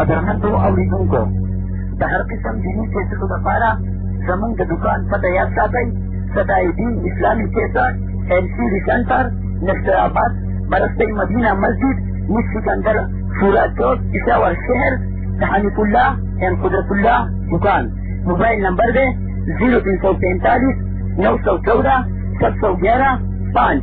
قدرمندو اورېدونکو د هر قسم دیني کیسټو لپاره زمونږ د دکان پته یاد ساتئ صدای دین اسلامي کیسټ ایم سی ډي سنټر نشتر آباد برسته مدینه مسجد نیز سکندر شورا چوک پشاور شهر د حنیف الله ایم قدرت الله دکان موبایل نمبر دی زیرو تین سو پینتالیس نو سو چودہ سات سو گیارہ پانچ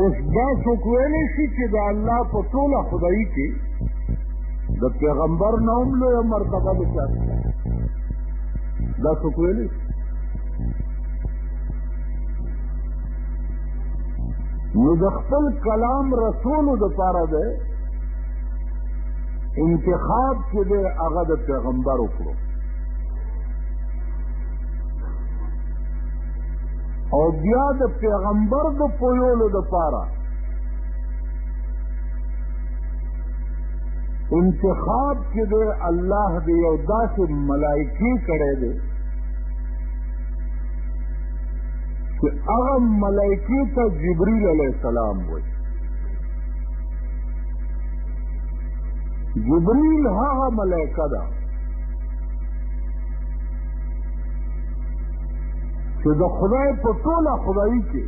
اوس دا څوک ویلی شي چې د الله په ټوله خدایي کې د پیغمبر نه هم لویه مرتبه د چا دا څوک ویلی شي نو د خپل کلام رسولو د پاره ده انتخاب چې دی هغه د پیغمبر وکړو او بیا د پیغمبر د پویولو د پاره انتخاب چې دی الله دې یو داسې ملایکی کړی دی چې هغه ملایکی ته جبرئیل علیه السلام وایي جبرئیل هغه ملایکه ده چې د خدای په ټوله خدایي کې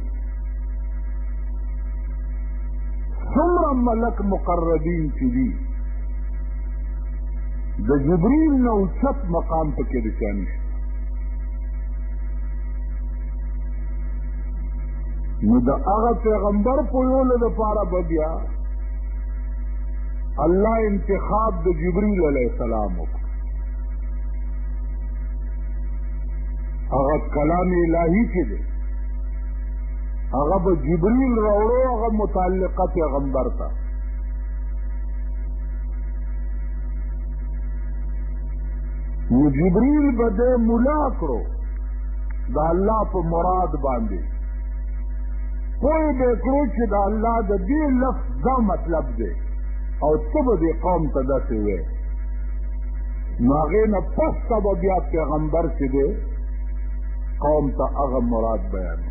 څومره ملک مقربین چې دي د جبريل نه اوچت مقام پکې د چا نشته نو د هغه پیغمبر په یولو لپاره به بیا الله انتخاب د جبريل علیه السلام وکړ هغه کلام الهي چې دی هغه به جبريل راوړو هغه متعلقه پیغمبر ته نو جبريل به د مولا کړو د الله په مراد باندې کوئی به کړو چې د الله د دې لفظ دا مطلب دی او ته به دې قوم ته داسې وایې نو هغې نه پس ته به بیا پیغمبر چې دی قوم ته هغه مراد بیان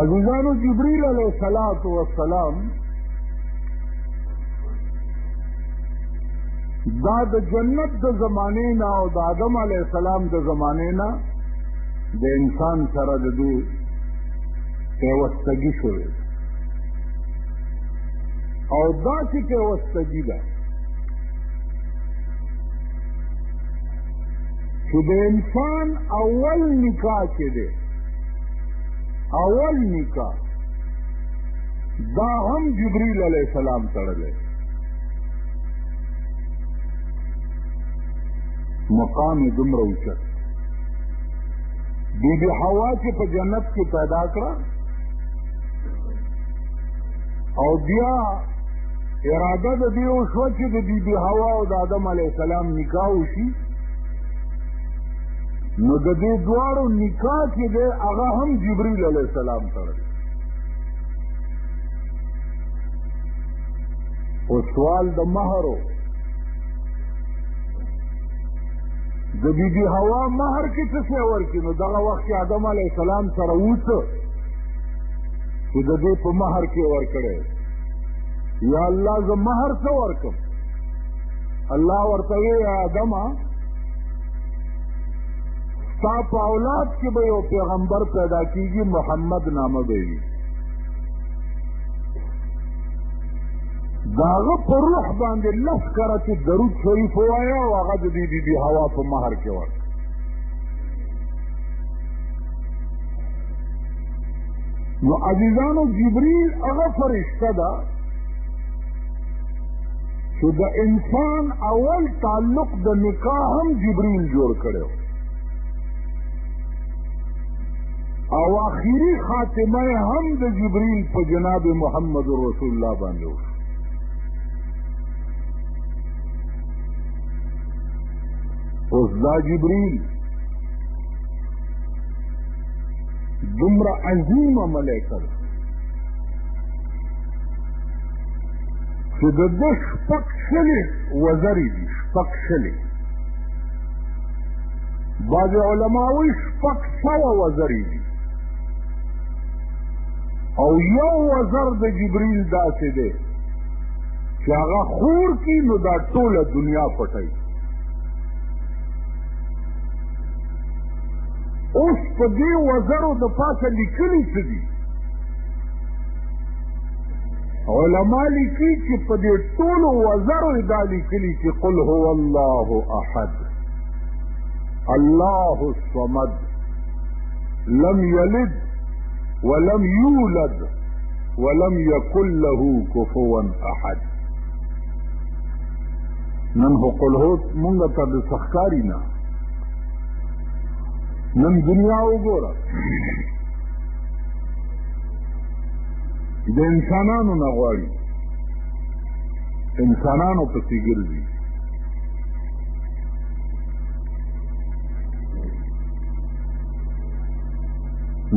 عزیزانو جبریل علیه السلام والسلام دا د جنت د زمانې نه او د آدم علیه السلام د زمانې نه د انسان سره د دې پیوستګي شوې او دا چې پیوستګي ده چې د انسان اول نکاح چې دی اول نکاح دا هم جبريل عليه السلام تړلې مقام دومره اوچت بی بی حوا چې په جنت کې پیدا کړه او بیا اراده د دې وشوه چې د بیبي هوا او د آدم علیه السلام نکاح وشي نو د دې دواړو نکاح چې دی هغه هم جبریل علیه السلام سره او سوال د مهرو د بیبي هوا مهر کې څه ورکړي نو دغه وخت آدم علیه السلام سره وڅه چې د دې په مہر کې ورکړې یا الله زه مہر څه ورکم الله ورته وی آدم تا په اولاد کې به یو پیغمبر پیدا کیږي محمد نامه به وي داغه پر روح باندې لس کړه چې درود شریف وایا او هغه د دې بی بی هوا په مہر کې ورک نو عزیزانو جبريل هغه فرشته ده چې د انسان اول تعلق د نکاح هم جبريل جوړ کړو او اخیری خاتمه هم د جبريل په جناب محمد رسول الله باندې وشو اوس دا جبريل دومره عظیمه ملایکه ده چې د ده شپږ شلې وزرې دي شپږ شلې بعضې علما وایي شپږ سوه وزرې دي او یو وزر د جبریل داسې دی چې هغه خور کی نو دا ټوله دنیا پټوي اوس په دې وزرو د پاسه لیکلي څه دي علما لیکي چې په دې ټولو وزرو یې دا لیکلي چې قل هو الله احد الله الصمد لم یلد ولم یولد ولم یکن له کفوا احد نن هو قل هو مونږ ته د سخکاری نه نن دنیا وګوره د انسانانو نه غواړي انسانانو پسې ګرځي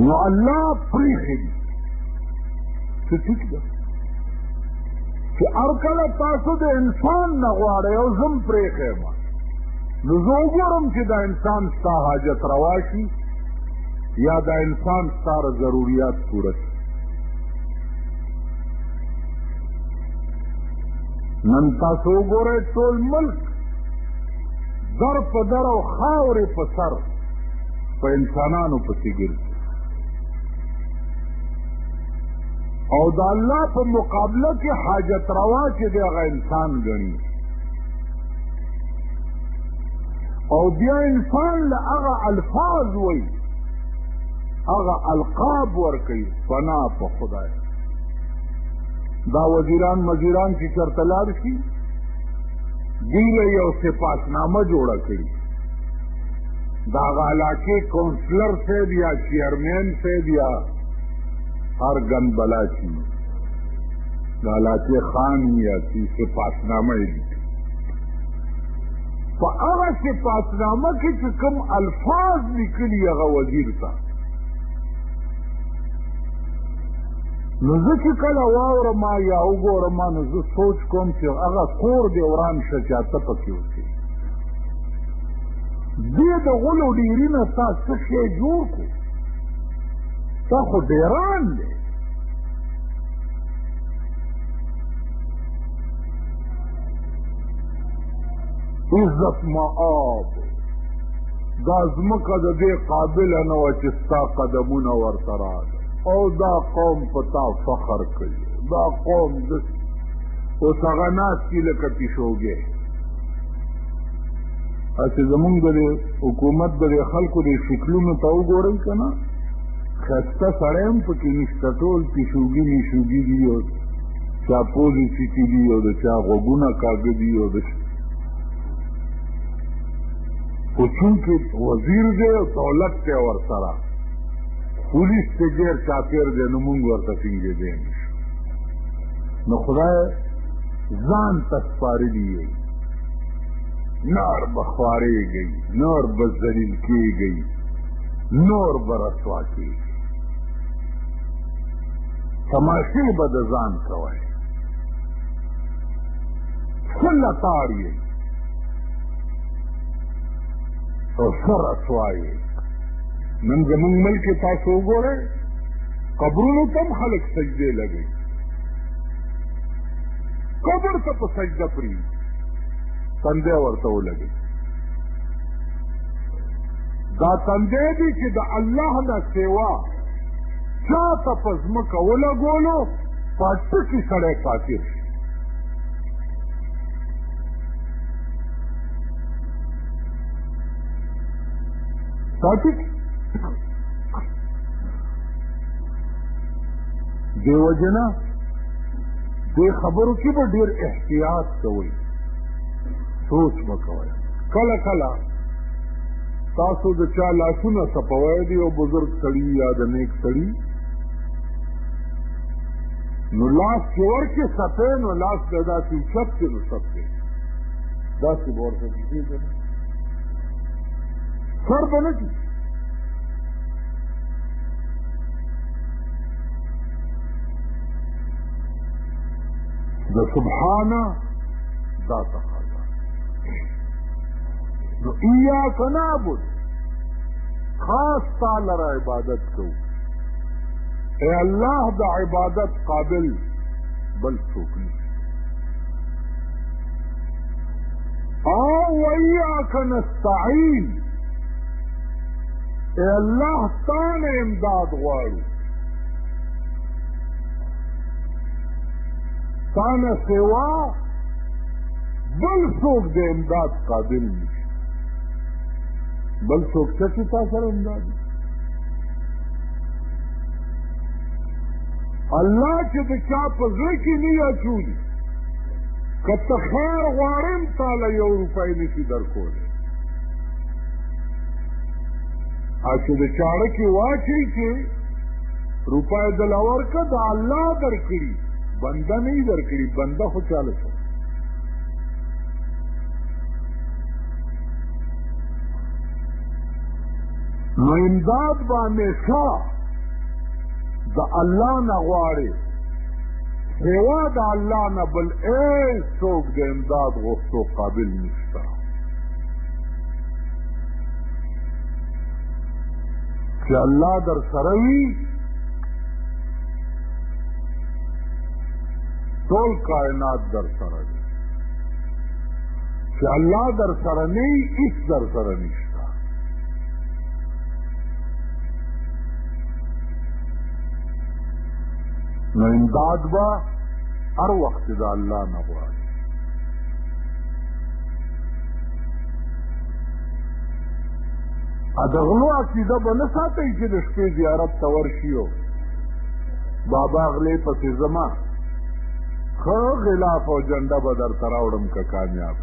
نو الله پریښي دي څه ټیک ده چې هر کله تاسو د انسان نه غواړئ او زم پریښی ما نو زه وګورم چې دا انسان ستا حاجت روا شي یا دا انسان ستاره ضروریات پوره شي نن تاسو وګورئ ټول ملک در په در او خاورې په سر په انسانانو پسې ګرځي او د الله په مقابله کې حاجت روا چې د هغه انسان ګڼي او بیا انسان له هغه الفاظ وایي هغه القاب ورکوي فنا په خدای دا وزیران مزیران چې چرته لاړ شي دوی له یو سپاسنامه جوړه کړي د هغه علاقې کونسلر صاحب یا چیئرمین صاحب یا هر ګن بلا شي د علاقې خان یا سپاسنامه یې په هغه صفاتنامه کې چې کوم الفاظ لیکلي هغه وزیر ته نو زه چې کله واورم یا وګورم نو زه سوچ کوم چې هغه کور دې وران شه چې ته پکې اوسې دې د غلو ډیری نه تا څه شی جوړ کړو تا خو ډیران دی عزت معاب دا ځمکه د دې قابله نه وه چې ستا قدمونه ورته راغله او دا قوم په تا فخر کوي دا قوم د اوس هغه ناست دي لکه پیشوګې هسې زمونږ د حکومت د خلکو د شکلونو ته وګورئ که نه ښایسته سړی هم پکې نشته ټول پیشوګي میشوګي دي چا پوزې چیچي دي او د چا غوږونه کاږه دي او د خو چونکې وزیر دی او دولت دی ورسره پولیس ته ډېر چاپېر دی نو مونږ ورته ټینګېدی نه شو نو خدای ځان ته سپارلي یې نور به خوارېږئ نور به ذلیل کېږئ نور به رسوا کېږئ تماشې به د ځان کوی څه لتاړ یې او څه رسوا یې نن زمونږ ملک تاسو وګورئ قبرونو ته هم خلک سجدې لګوي قبر ته په سجده پري تندی ورته ولګي دا تندی دی چې د الله نه سیوا چا ته په ځمکه ولګولو په ټکي سړی کافر شي ساتي دیو جنا دې خبرو کې به ډېر احتیاط کوئ سوچ وکوئ کله کله تاسو د چا لاسونه سپوی دی او بزرګ سړی یا د نیک سړی نو لاس چې ورکې سپی نو لاس به داسې اوچت کې نو سپ دی داسې به ورته کېږي که نه سر به نه کېږي د سبحانه دا تقاضا نو ایاک نعبد خاص تعالی را عبادت کو اے الله د عبادت قابل بل څوک نه او ویاک نستعين اے الله تعالی امداد غواړو تعالی سوا بل څوک د امداد قابل نشي بل څوک څه چې تا سره امداد الله چې د چا په زړه کې نه اچولي که ته خیر غواړم تاله یو روپۍ نشي درکولی او چې د چاړه کې واچوي چې روپۍ دله ورکه د الله درکړي بنده نه درکړي بنده خو چاله شو نو امداد به همیشه د الله نه غواړي سوا د الله نه بل هېڅوک د امداد غوښتو قابل نشته چې الله در سره وي ټول کائنات در سره دی چې الله در سره نه وي هیڅ در سره نشته نو امداد به هر وخت د الله نه غواړي ا دغلو عقیده به نه ساتي چې د شپې زیارت ته ورشي بابا غلې پسې زما خو غلاف او جنډه به در تراوړم که کامیاب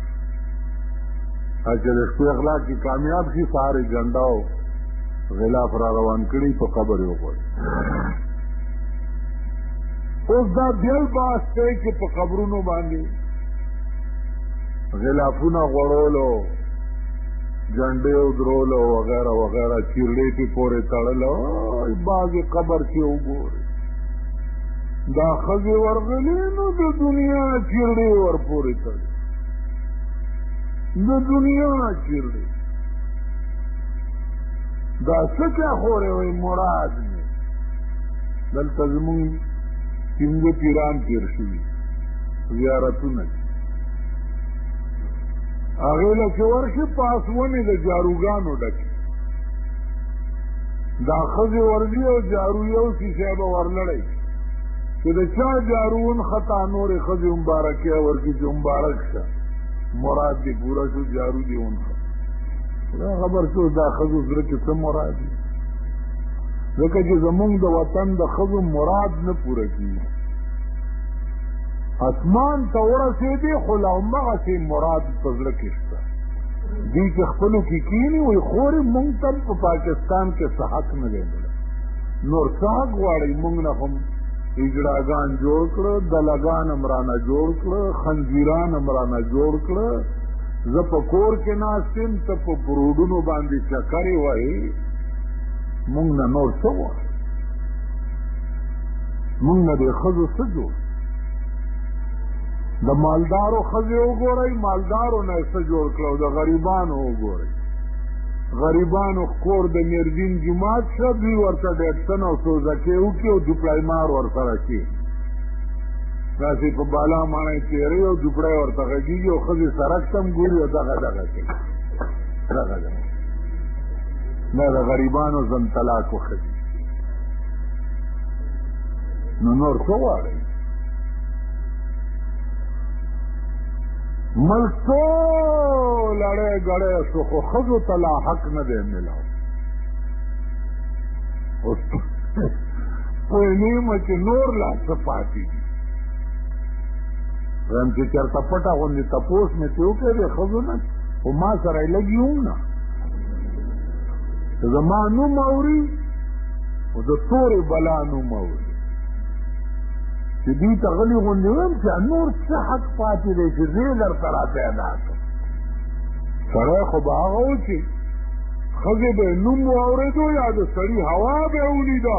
اچھا د شپې اخلاق کې کامیاب شي ساري جنډه او غلاف را روان کړي په قبر یو غوړي اوس دا بیل باس دی چې په قبرونو باندې غلافونه غوړولو جنډې او درول او وغیره وغیره چیرډې پې پورې تړل وای بعضې قبر کې وګورې دا ښځې ورغلې نو د دنیا چیرډې ورپورې تړلې د دنیا چیرډې دا څه چا خورې وای مراد مې دلته زمونږ پنځه پیران تېر شوي زیارتونه هغې له چې ورشي پاس ونې د جاروګانو ډکې دا ښځې ورځي او جارو یو سیسی به ورلړی چې د چا جارو هم خطا نورې ښځې مبارکې ورکړي چې مبارک شه مراد دې پوره شو جارو دې ونښه دا خبر شو دا ښځو زړه کې څه مراد دي ځکه چې زمونږ د وطن د ښځو مراد نه پوره کېږي اسمان ته ورسېدې خو لا همغسې مراد په زړه کې شته دی چې خپلو کې کینی وي خورې مونږ ته په پاکستان کې څه حق نه دی نور څه حق غواړئ مونږ نه هم اجراګان جوړ کړه دلګان هم رانه جوړ کړه خنجیران هم رانه جوړ کړه زه په کور کې ناست یم ته په پروډونو باندې چکرې وایې مونږ نه نور څه غواړئ موږ نه د ښځو څه جوړ د مالدارو ښځې وګورئ مالدارو نه یې څه جوړ کړه او د غریبانو وګورئ غریبانو کور د مردین جماعت شه دوی ورته ډېټسن او سوزکې وکړي او دوپړی مار ورسره کړي داسې په بالا ماڼۍ تېرې او دوپړی ورته غږېږي او ښځې سرک ته هم ګوري او دغه دغه کوي دغه دغه نه د غریبانو زمطلاکو ښځې نو نور څه غواړئ ملک ټول اړی ګړی شو خو ښځو ته لا حق نه دی میلاو اوس پوه نیم چې نور لا څه پاتې دي وایم چې چېرته پټه غوندې تپوس مې ترې وکړی دی ښځو نه خو ما سره یې لږ یې هم نه زما نوم اوري او د تورې بلا نوم اوري چې دوی ته غلي غوندې ویم چې نور څه حق پاتې دی چې زه یې درته را پیدا کړم سړی خو به هغه و چې ښځې به یې نوم واورېدو یا د سړي هوا به یې ولیده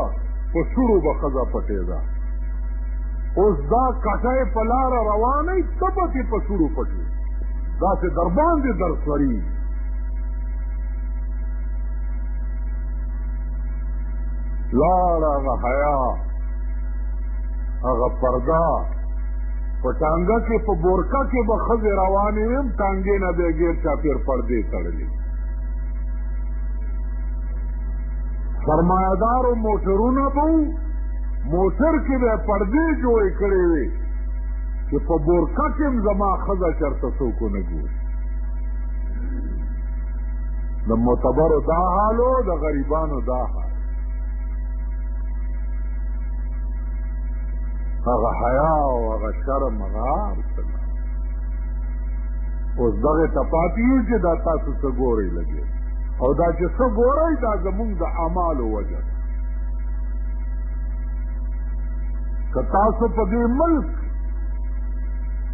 په سورو به ښځه پټېده اوس دا کټی په لاره روانه ته پکې په سورو پټې داسې درباندې درسوري لاړه هغه حیا هغه پرده په ټانګه کې په بورکا کې به ښځې روانې وي هم ټانګې نه بیا ګیر چاپېر پردې تړلې سرمایهدارو موټرونه به موټر کې به پردې جوړې کړې وي چې په بورکا کې هم زما ښځه چېرته څوک ونه ګوري د معتبرو دا حال او د غریبانو دا حال هغه حیا او هغه شرم هغه ارسله اوس دغه تپاتی یو چې دا تاسو څه ګورئ لګي او دا چې څه ګورئ دا زمونږ د اعمالو وجه ده که تاسو په دې ملک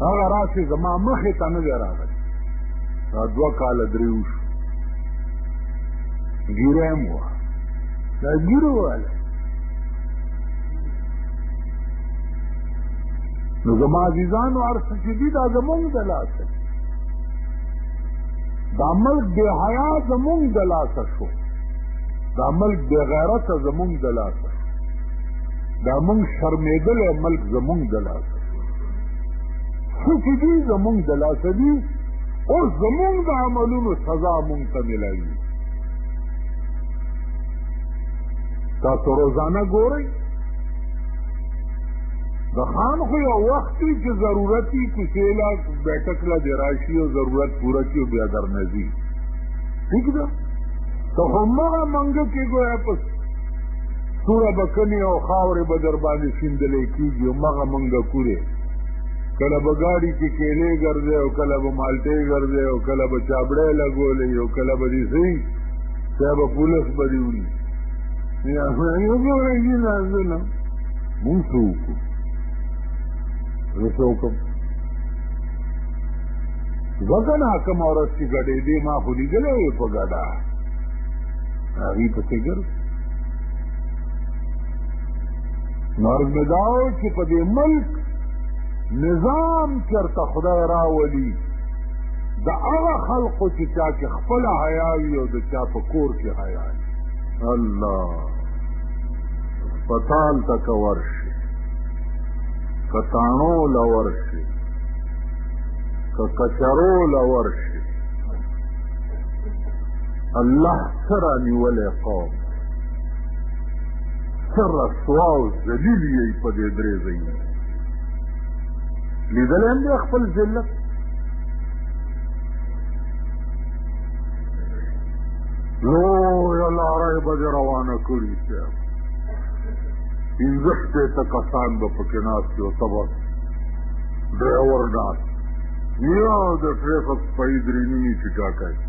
هغه راسې زما مخې ته نه دی راغلی دا دوه کاله درې وشو ګیره هم وه دا ګیره واله نو زما عزیزانو هر څه چې دي دا زمونږ د لاسه دا ملک بې حیا زمونږ د لاسه شو دا ملک بې غیرته زمونږ د لاسه دا مونږ شرمېدلی ملک زمونږ د لاسه څه چې دي زمونږ د لاسه دي اوس زمونږ د عملونو سزا مونږ ته ملاوي تاسو روزانه ګورئ د خان خو یو وخت دی چې ضرورت یې کوڅې له بیټک له دی راشي او ضرورت پوره کړي او بیا درنه ځي ټیک ده ته همغه منګه کې ګویا په توره به کنې او خاورې به در باندې شیندلی کېږي همغه مونږ کورې کله به ګاډي کې کېلې ګرځی او کله به مالټې ګرځی او کله به چابړی لګولی او کله به دې ځي چا به پولس به دې وني وګورئ چې لازونه مونږ څه وکړو زه څه وکړم ځکه ناکمه ورځ چې ګډېدې ما خو لیدلی په ګډه هغوی پسې ګرځي نو عرض مې دا و چې په دې ملک نظام چېرته خدای راولي د هغه خلقو چې چا کې خپل حیا وي او د چا په کور کې حیا وي الله پتال ته که ورشي که تاڼو له ورشي که کچرو له ورشي الله څه رانیولی قوم څه رسوا او ذلیل یی په دې درې ځایونه لیدلی هم دی خپل ذلت لویه لاره یې به دې روانه کړي صاحب پنځه شپېته کسان به پکې ناست یو سبا ډرایور ناست یا د ټریفک پای درې نیمې چې ټاکای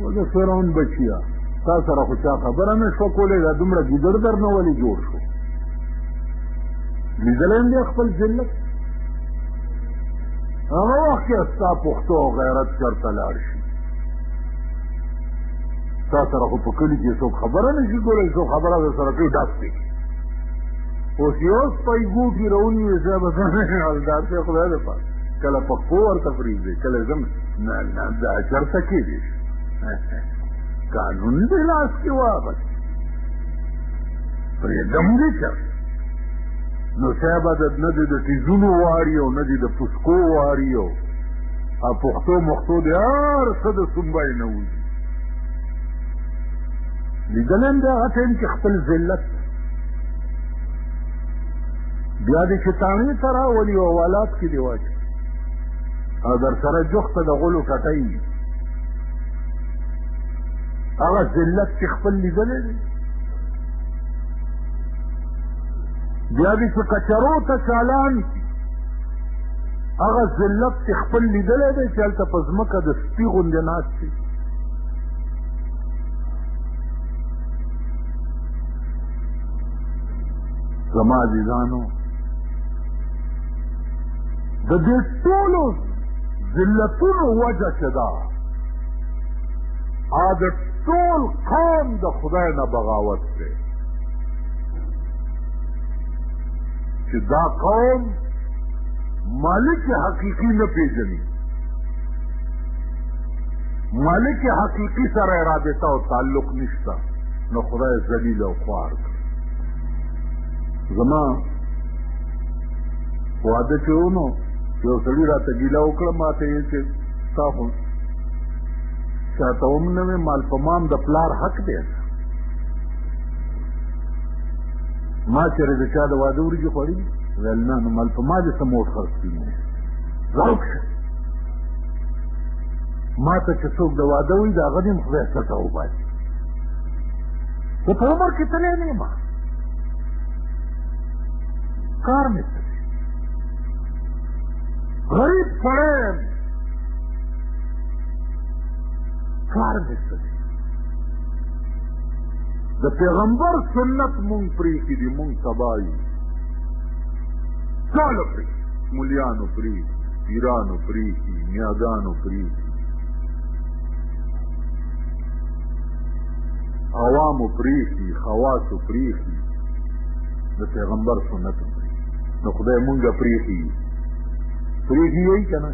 و د فرعون بچیا تا سره خو چا خبره نه شوه کولی دا دومره ګیدړ در نه ولې جوړ شو لیدلی هم دی خپل ذلت هغه وخت کې ستا پښتو او غیرت چېرته لاړ شي تا سره خو په کلي کې څوک خبره نه شي کولی څوک خبره در سره کوي ډاک دی اوس یو سپی ګوټي راونیوې صاحب داسې خدای دپاره کله په کو ورته پرېږدي کله زم نه نه دا چرته کېږي قانون دې لاس کې واغل پرېږدم دې چر نو صاحب د نه د تیزونو واری او نه د پسکو واری او ا پښتو مختو دې هر څه د سنبای نه وځي لیدلم دا هغه ټیم کې خپل ذلت بیا دې چې تاڼې ته راولي او والات کې دې واچي او در سره جوخته د غلو کټۍ هغه ذلت چې خپل لیدلی دی بیا دې چې کچرو ته چالان کړي هغه ذلت چې خپل لیدلی دی چې هلته په ځمکه د سپي غوندې ناست دی زما عزیزانو د دې ټولو ذلتونو وجه چې ده او د ټول قوم د خدای نه بغاوت دی چې دا قوم مالک حقیقي نه پیژني مالک حقیقي سره رابطه او تعلق نشته نو خدای ذلیل او خوار زما واده چې ونو یو سړي راته ګیله وکړه ما ته یې چې ستا خو چاته هم نه وې مال په مام د پلار حق دی ما چېرې د چا د واده وریجې خوړي دي ویل نه نو مال په ما دې څه موټ خرڅ کړي ذوق شه ما ته چې څوک د واده وي د هغه دې هم خدای څټه وباسي خو په عمر کې تللی نه یم کار مې څه دی غریب سړی یم کار مې څه دی د پیغمبر سنت مونږ پرې کې دي مونږ تبا یو ټوله پرې ملیانو پرې پیرانو پرې نیاګانو پرې عوامو پریخي خواصو پریخي د پیغمبر سنت نو خدای مونږه پریخي پریخي یې کنه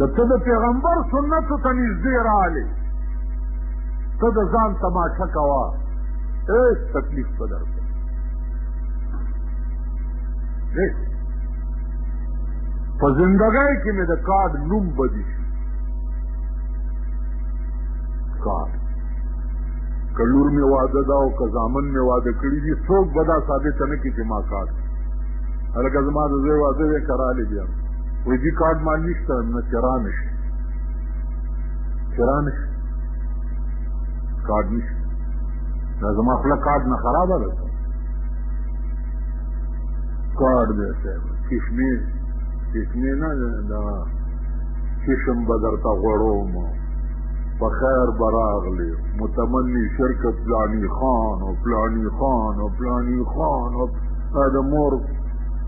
کته د پیغمبر سنت ته نږدې رااله ته د ځان تماشه کوا هیڅ تکلیف په درته په زندګۍ کې مې د کارډ نوم بدی شي کار که لور مې واده ده او که زامن مې واده کړي دي څوک به دا ثابته نه کړي چې ما کار هلکه زما د زوی واده دی کرالی بیا وایي دي کارډ ما نشته نه چې را نه شي چې را نه شي کارډ نشته دا زما خوله کارډ نه خرابه ده کار دی صاحب چشمې چشمې نه دا چشم به درته غوړوم په خیر به راغلې متمني شرکت پلاني خان او پلاني خان او پلاني خان او دا د مور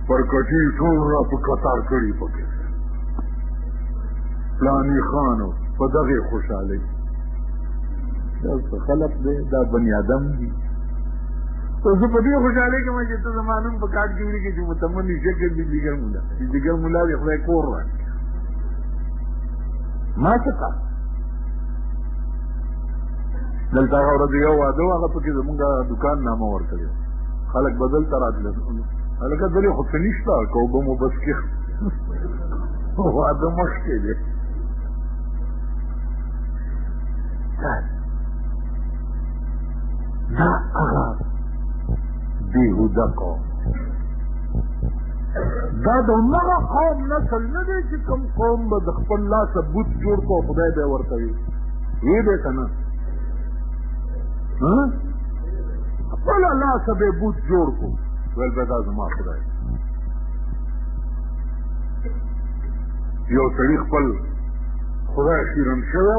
پر کټي ټول را په قطار کړي پکې پلاني خان په دغه خوشحالي دا خلق دی دا بني آدم دی او زه په دې خوشاله کوم چې ته زما نوم په کارت کې ولیکې چې متمني شکر دي دیګر مولا چې دیګر مولا دې خدای کور راکړي ما څه کار دلته هغه ورځ یو واده هغه پکې زمونږ دکان نامه ورکړی خلک بدل ته راتلل هلکه دلې خو څه نشته که اوبه مو بس کې واده مخکې دی دا هغه بېهوده قوم دا د همغه قوم نسل نه دی چې کوم قوم به د خپل لاسه بوت جوړ کو خدای به ورته وي وی دی که نه خپل لاسه به بوت جوړ کو ویل به دا زما خدای یو سړي خپل خدای شیرن شوی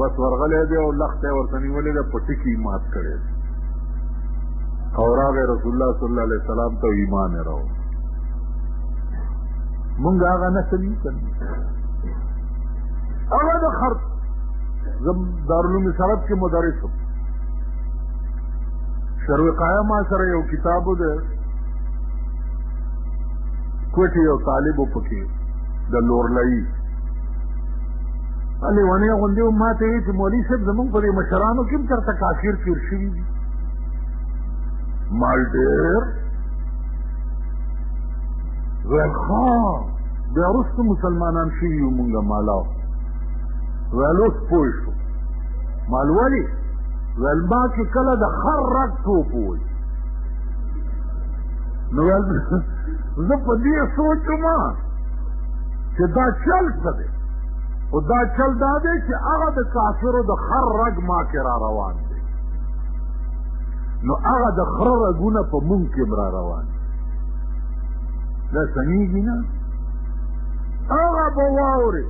بس ورغلی دی او لخته یې ورته نیولې ده په ټکي یې مات کړی دی او راغی رسول الله صلی الله علیه وسلم ته ایمان یې راوړ مونږ هغه نسل یو که هغه د خر زه دارالعلوم سرب کې مدرس وم شروقایه ما سره یو کتاب و دی کوټې یو طالب و پکې د لورلایي لیونی غوندې و ما ته یې چې مولوي صاحب زمونږ په دې مشرانو کې هم چېرته کافر تېر شوي دي مال ډېر ویل ښه بیا وروسته مسلمانان شوي یو مونږ مالاو ویل اوس پوه شو مال ولې ویل ما چې کله د خر رګ ټوپ ووایي نو ویل زه په دې سوچ وم چې دا چل څه دی خو دا چل دا دی چې هغه د کافرو د خر رګ ما کې را روان دی نو هغه د خره رګونه په مونږ کې را روان دی دا سمیږي نه هغه به واورې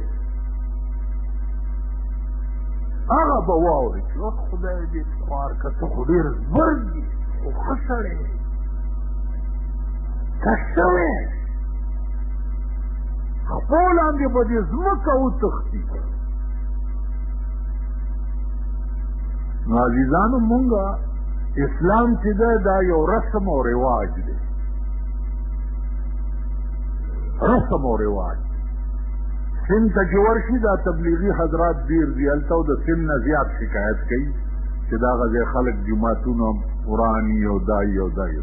هغه به واورې چې وخت خدای دې خوار که ته خو ډېر زبرګ یې خو ښه سړی که شوی خپو لاندې به دې ځمکه وتښتي نو عزیزانو مونږه اسلام چې ده دا یو رسم او رواج دی رسم او رواج سن ته چې ورشي دا تبلیغي حضرات ډېر دي هلته او د سن نه زیات شکایت کوي چې دا غځې خلک جوماتونه وراني او دا یو دا یو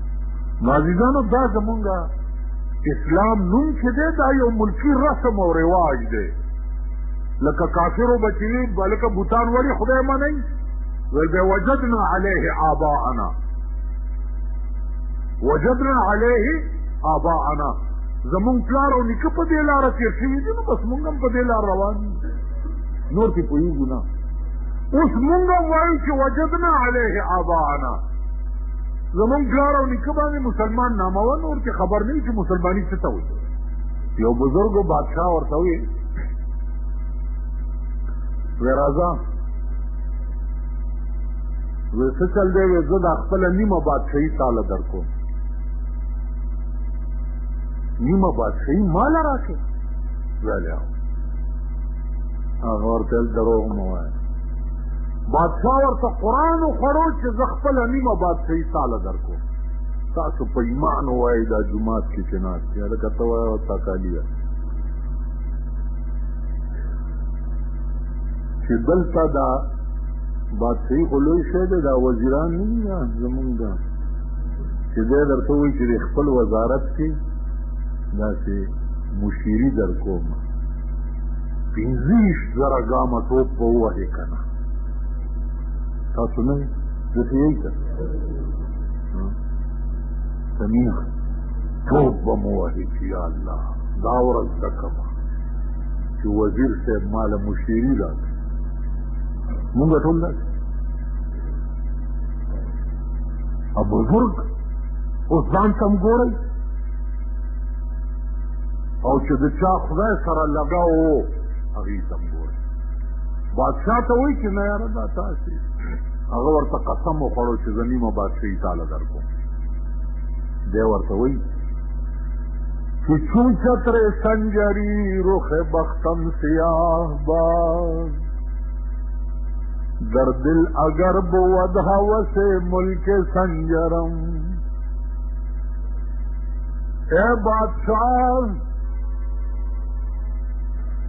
نازیزانو دا زمونږ اسلام نوم چې دی دا یو ملکی رسم او رواج دی لکه کافرو به چې وي بلکه بوتان ولې خدای منئ ویل به وجدنا علیه آباءنا وجدنا علیه آباءنا زمونږ پلار او نیکه په دې لاره تېر شوي دي نو بس مونږ هم په دې لار روان نور پې پوهېږو نه اوس مونږ وایو چې وجدنا علیه آباءنا زمونږ پلار او نیکه باندې مسلمان نامه و نور چې خبر نه چې مسلماني څه ته وایي یو بزرګ بادشاه ورته وي ورازا وې څه چل دی وې زه د خپل نیمه بادشاہي تعالی درکو نیمه بادشاہي مال راکې ویل هغه ورته دروغ مو وایي بادشاه ورته قرآن وخوړو چې زه خپله نیمه بادشاهي تاله درکوم تاسو په ایمان ووایئ دا جومات کې چې ناست یې هلکه ته وایه او تاکالیه چې دلته دا بادشاهي خو لوی شی دی دا وزیران نه دي دا زمونږ دا چې دی درته وایي چې د خپل وزارت کې داسې مشیري درکوم پنځه ویشت زره ګامه توپ به ووهې که تاسو نه د پیږي ته زمين ټوب به مو وهي چې یا الله دا ورځ ده کومه چې وزیر صاحب مال مشیری را مونږ ټول نه ا بزرګ اوس ځان تم ګورئ او چې د چا خدای سره لګاو هغه تم ګورئ بادشاہ ته وایي چې نه یاره دا تاسې هغه ورته قسم وخوړو چې زه نیمه بادشاهي تاله در کوم دی ورته وایي چې چون چتر سنجری رخ بختم سیاه باز در دل اگر بود هوس ملک سنجرم اے بادشاہ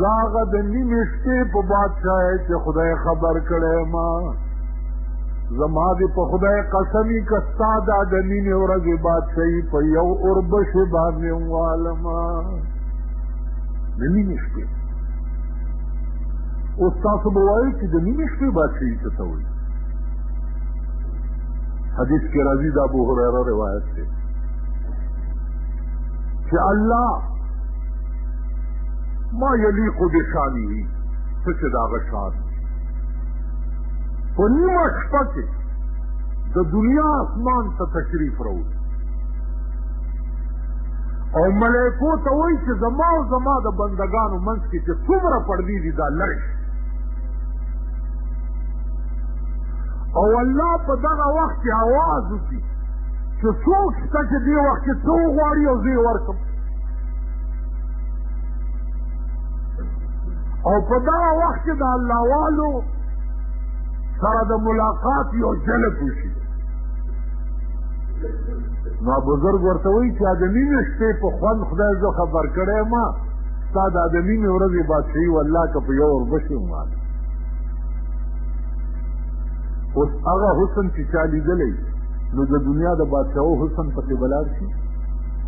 زاغه د نیمې شپې په بادشاهۍ چې خدای خبر کړی ما زما دې په خدای قسمي که ستا دا د نیمې ورځې بادشاهي په یو اوربشې باندې ووالم د نیمې شپې اوس تاسو به وایئ چې د نیمې شپې بادشاهي څه ته وایي حدیث کې راځي د ابو هريره روایت دی چې الله ما یلیق بشانه څه چې د هغه شان په نیمه شپه کې د دنیا اسمان ته تشریف راوړي او ملائکو ته وایي چې زما او زما د بندګانو منځ کې چې څومره پردې دي دا لرې او الله په دغه وخت کې اواز وکړي چې څوک شته چې دې وخت کې څه وغواړي او زه یې ورکړم او په دا وخت کې د الله والو سره د ملاقات یو جلب وشي نو بزرګ ورته وایي چې د نیمې شپې په خوند خدای زه خبر کړی ما ستا د د نیمې ورځې بادشاهي والله که په یو وربشي ما اوس هغه حسن چې چا لیدلی نو د دنیا د بادشاهو حسن پسې بلار شي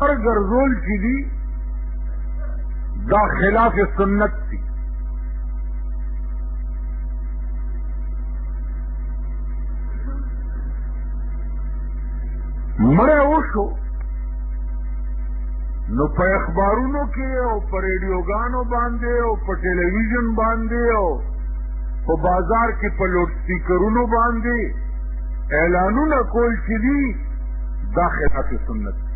هر ګرځول چې دي دا خلاف سنت دي مړی وشو نو په اخبارونو کې او په ریډیوګانو باندې او په ټلویزیون باندې او په بازار کې په لوډ سپیکرونو باندې اعلانونه کول چې دي دا خلاف سنت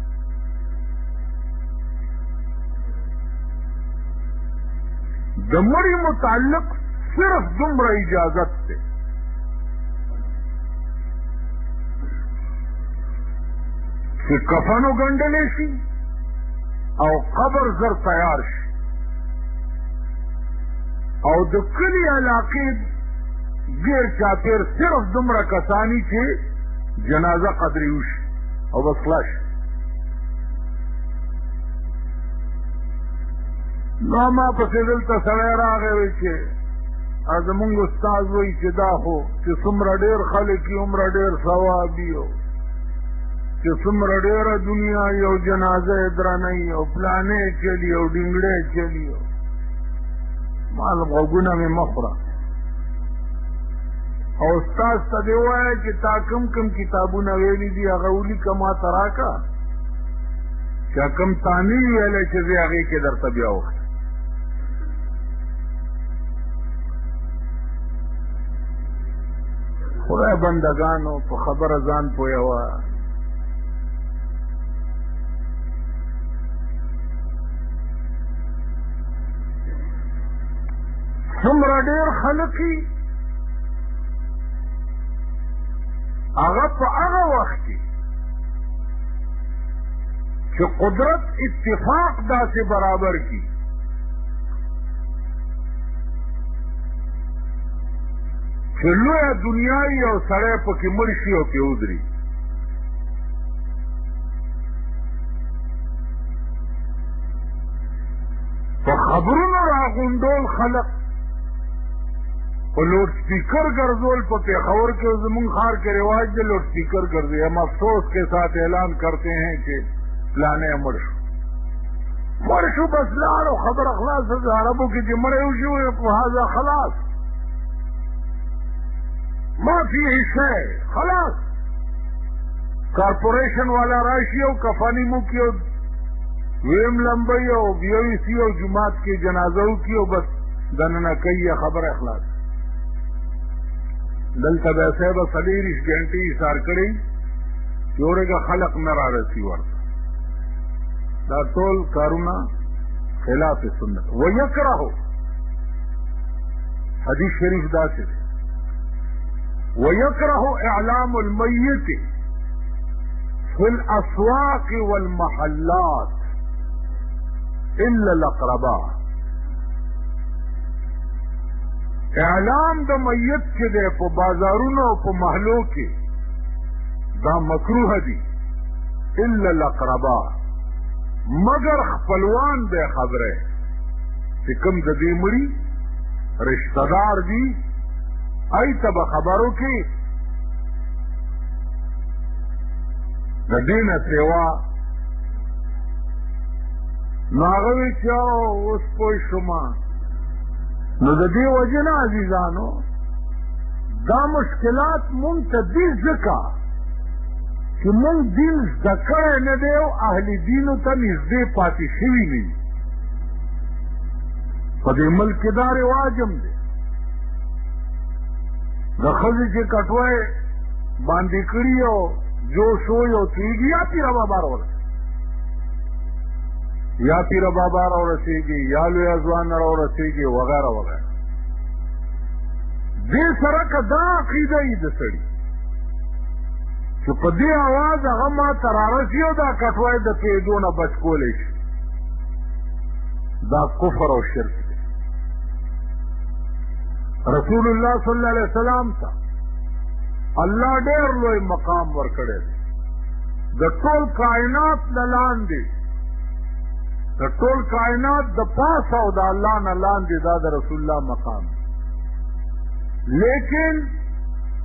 د مړي متعلق صرف دومره اجازت دی چې کفن وګنډلی شي او قبر زر تیار شي او د کلي علاقې ګیر چاپیر صرف دومره کسانی چې جنازه قدرې وشي او بس خلاص نو ما پسې دلته سړی راغی وی چې زمونږ استاد وایي چې دا خو چې څومره ډېر خلک یې هومره ډېر ثواب وي او چې څومره ډېره دنیا یو جنازه یې درنه وي او پلانې چلي او ډینګړې چلي او مال غوږونه مې مه خوره او استاد ته دی وایي چې تا کم کم کتابونه ویلي دي هغه ولیکه ما ته راکړه چې کم تا نه وي ویلی چې زه هغې کې درته بیا وخت خدای بندگانو په خبره ځان پوهوه څومره ډېر خلک هغه په هغه وخت کې چې قدرت اتفاق داسې برابر کی چې لویه دنیا یو سړی پکې مړ شي او پې ودري په خبرونو راغونډول خلک په لوډ سپیکر ګرځول په پیښور کې زمون خار کې رواج دی لوډ سپیکر ګرځي هم افسوس کې سات اعلان کرتے ہیں چې پلانے مړ شو مړ شو بس لاړو خبر خلاص د عربو کې چې مړ یو شو په هاذا خلاص ما فيه شيء خلاص کارپوریشن والا راشي او کفانی مو کې ویم لمبه یو بیوی سی او جماعت کې جنازه وکي او بس دننه کوي خبر اخلاص دلته به صاحب سلیریش ګنټي اشار کړی یورګه خلق نه را رسی ورته دا ټول کارونه خلاف سنت و یکره حدیث شریف دا څه و یکره اعلام المیت في الاسواق والمحلات الا الاقرباء اعلام د میت چې دی په بازارونو او په محلو کې دا مکروه دي الا الاقرباء مگر خپلوان به خبره چې کوم د دې مړي رشتہ دار دي ایت به خبرو کې د دې نه سوا نو هغه وی چې اوس پوه شوم نو د دې وجه نه عزیزانو دا مشکلات مونږ ته دي ځکه چې مونږ دین زده کړی نه دی او اهل دینو ته نږدې پاتې شوي نه یو په دې ملک کې دا رواج هم دی د ښځې چې کټوی باندې کړی او جو شو یو تیږي یا پیر بابا راور یا پیر بابا را ورسیږي یا لوی ځوان را ورسیږي وغیرہ وغیرہ دې سره کدا عقیده یې د سړي چې په دې आवाज هغه ما ترارسي او دا کټوای د پیدو نه بچ کولې شي دا کفر او شرک دی رسول الله صلی الله علیه وسلم ته الله ډېر لوی مقام ورکړی دی د ټول کائنات نه لاندې د ټول کائنات د پاسه او د الله نه لاندې دا د رسول الله مقام لیکن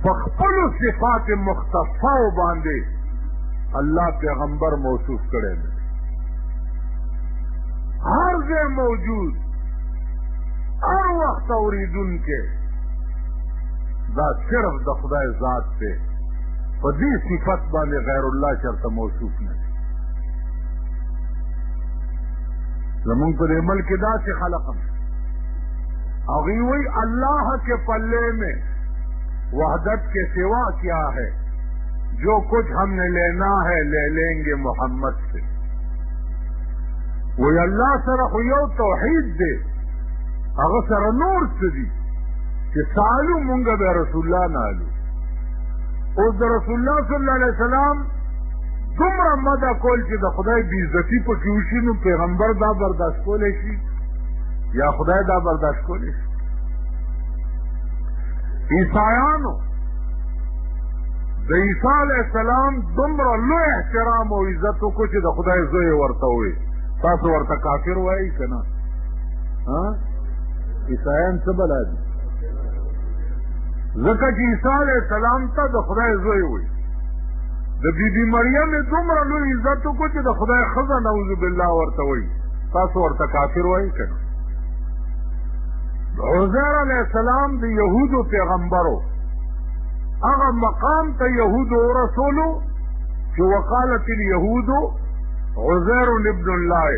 په خپلو صفات مختصو باندې الله پیغمبر موصوف کړی دی هر ځای موجود هر وخت اورېدونکی دا صرف د خدای ذات دی په دې صفت باندې غیر الله چرته موصوف نه دی زمونږ په دې ملک کې داسې خلق هم هغوی وایي الله کې پلې مې وحدت کې سوا کیا ہے جو کچھ ہم نے لینا ہے لے لیں گے محمد سے وی الله سره خو یو توحید دی هغه سره نور څه دي چې سالو مونږ به رسول الله نه الو اوس د رسول الله صلی الله علیه وسلم دومره مده کول چې د خدای بیزتی په کې وشي نو پیغمبر دا برداشت کولی شي یا خدای دا برداشت کولی شي عیسایانو د عیسی علیه السلام دومره لوی احترام او عزت وکړو چې د خدای زوی ورته ووایي تاسو ورته کافر وایي که نه عیسایان څه بلا دي ځکه چې عیسی علیه السلام ته د خدای زوی وي د بیبي مریم یې دومره لوی عزت وکړو چې د خدای ښځه نعوذ بالله ورته وایي تاسو ورته کافر وایي که نه عزیر علیه السلام د یهودو پیغمبرو هغه مقام ته یهودو ورسولو چې وقالت الیهودو عزیر ابن الله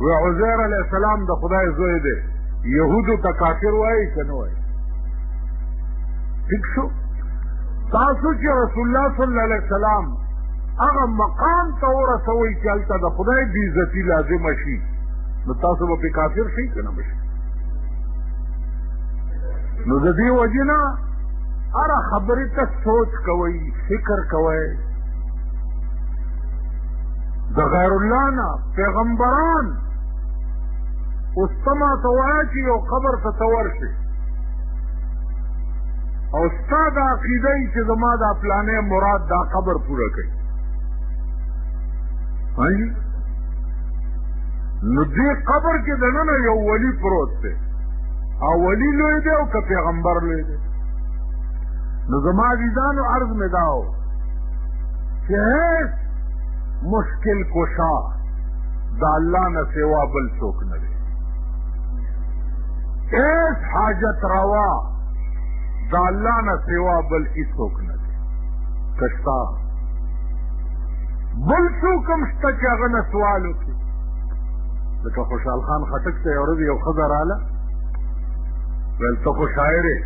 و عزیر علیه السلام د خدای زوی دی یهودو ته کافر وایي که نه وایي ټیک شو تاسو چې رسول الله صلی الله علیه وسلم هغه مقام ته ورسوئ چې هلته د خدای بېعزتي لازمه شي نو تاسو به پرې کافر شئ که نه به شئ نو د دې وجې نه هره خبرې ته سوچ کوئ فکر کوئ د غیر الله نه پیغمبران اوس ته ما ته وایه چې یو قبر ته ته ورشې او ستا دا عقیده یي چې زما دا پلانې مراد دا قبر پوره کوي نو دې قبر کې دننه یو ولی پروت دی او ولی لوی دی او که پیغمبر لوی دی نو زما عزیزانو عرض مې داو چې هیڅ مشکل کشا د الله نه سوا بل څوک نه دی هیڅ حاجت روا د الله نه سوا بل هیڅوک نه دی که شته بل څوک هم شته چې هغه نه سوال وکړي لکه خوشحال خان خټک ته یو ورځ یو ښځه راله ویل ته خو شاعر یې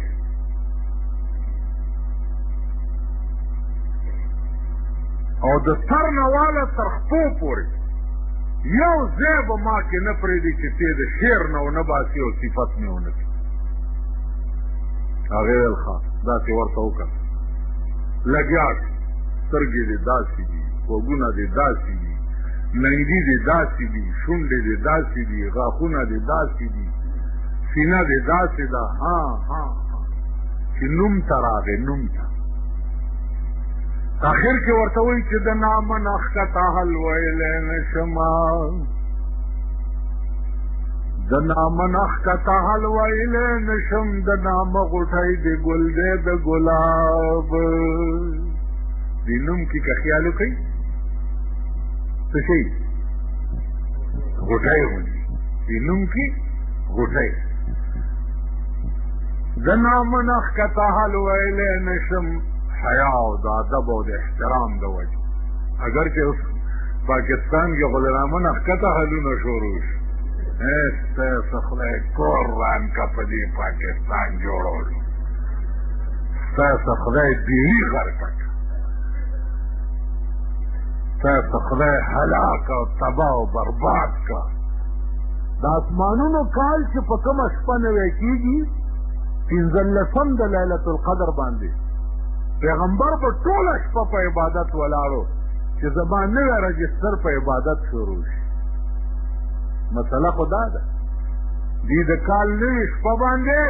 او د سر نه واله تر خپو پورې یو ځای به ما کې نه پرېږدي چې ته د شعر نه ونه باسي او صفت مې ونه کړي هغې ویل ښه داسې ورته وکړه لګیا شو سترګې دې داسې دي غوږونه دې داسې دي ننګي دې داسې دي شونډې دې داسې دي غاښونه دې داسې دي سینه دې داسې ده ها ها چې نوم ته راغې نوم ته اخر کې ورته وایي چې د نامه نه ښکته حل ویلی نه شم د نامه نه ښکته حل ویلی نه شم د نامه غوټی د ګل دی د ګلاب د نوم کې که خیال وکړئ څه شي غوټی غوندي د نوم کې غوټی د نامه نه ښکته حل ویلی نه شم حیا او د ادب او د احترام د وجه اگر چې اوس پاکستان کې خو د نامنه ښکته حالونه شروع شي ستاسو خدای کور ران کا په دې پاکستان جوړول ستاسو خدای ډیری غرقه ستاسو خدای هلاک او تباه او برباد کا د آسمانونو کال چې په کومه شپه نوی کېږي پنځلسم د لیلة القدر باندې پیغمبر په ټوله شپه په عبادت ولاړو چې زما نوی رجستر په عبادت شروع شي مسله خو دا ده دی د کال نوې شپه باندې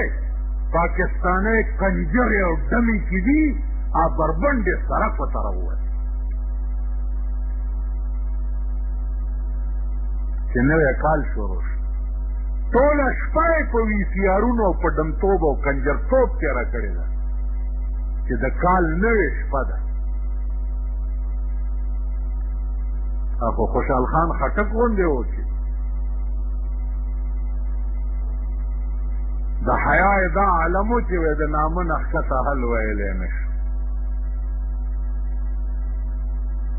پاکستاني کنجرې او ډمې چې دي هغه بربنډې سره په تره ووت چې نوی کال شروع شو ټوله شپه یې په وي سي ارونو او په ډمتوب او کنجرتوب تېره کړې ده چې د کال نوې شپه ده خو خوشحال خان خټک غوندې و چې د حیا یې دا عالم و چې د نامه نه ښکته حل ویلی نه شو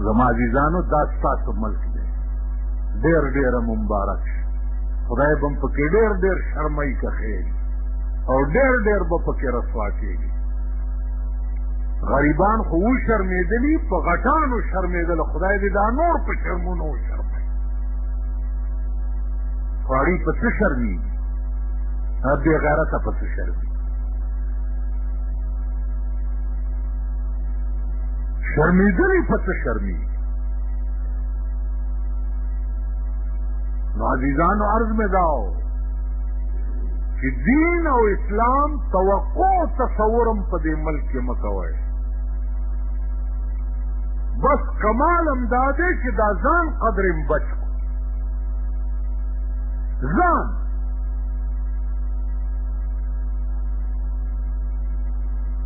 زما عزیزانو دا ستاسو ملک دی ډېر ډېره مبارک خدای به په کې ډېر ډېر شرمای کخې او ډېر ډېر به په کې رسوا کېږي غریبان خو و شرمېدلي په غټانو شرمېدل خدای دې دا نور په شرمونو وشرموي خواري په څه شرمېږي بې غیرته په څه شرمېږي شرمېدلي په څه شرمېږي نو عزیزانو عرض مې داو چې دین او اسلام توقع او تصورم په دې ملک کې مکوي بس کمال هم دا دی چې دا ځان قدر هم بچ ځان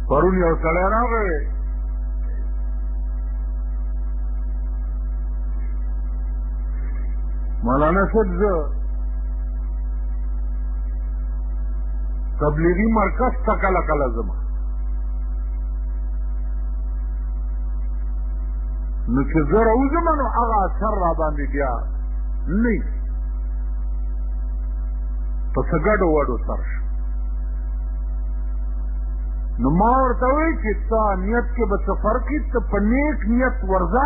پرون یو سړی راغی مولانا صاحب زه تبلیغي مرکز ته کله کله ځم نو چې زه راوځم نو هغه اثر را باندې بیا نه وي په څه ګډو وډو سر شو نو ما ورته وویل چې ستا نیت کې به څه فرق وي ته په نیک نیت ورځه